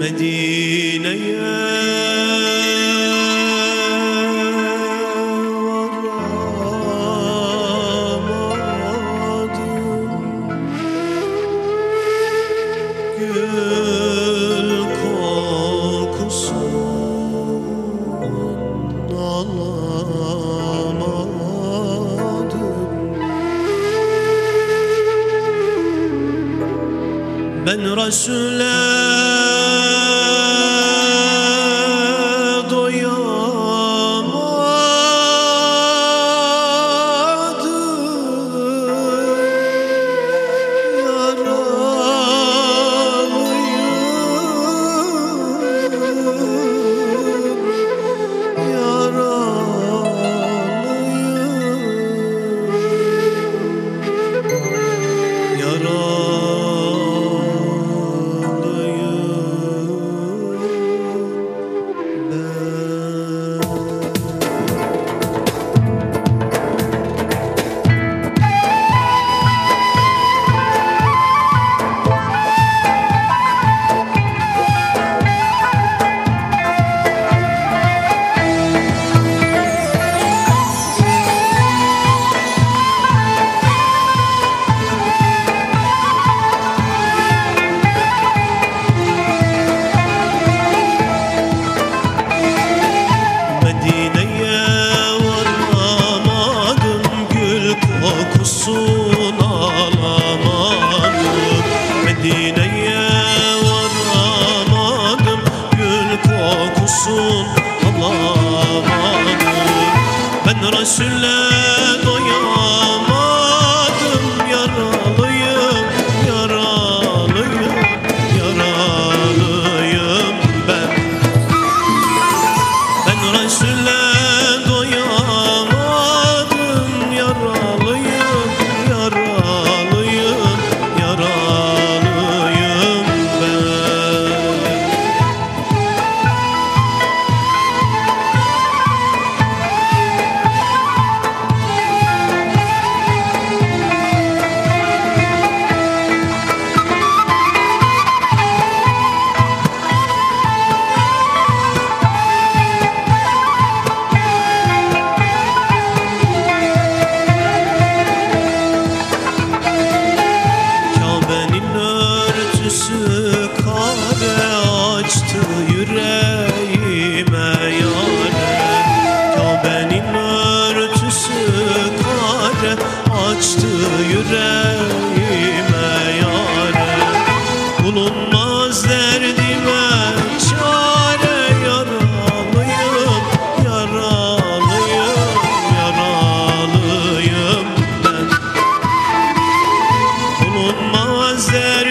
Medine'ye. Ben Resul'e رسول الله من رسول الله yüreğime yâre. Kabe'nin örtüsü kare açtı yüreğime yâre. Bulunmaz derdime çare yaralıyım Yaralıyım, yaralıyım ben. Bulunmaz derdime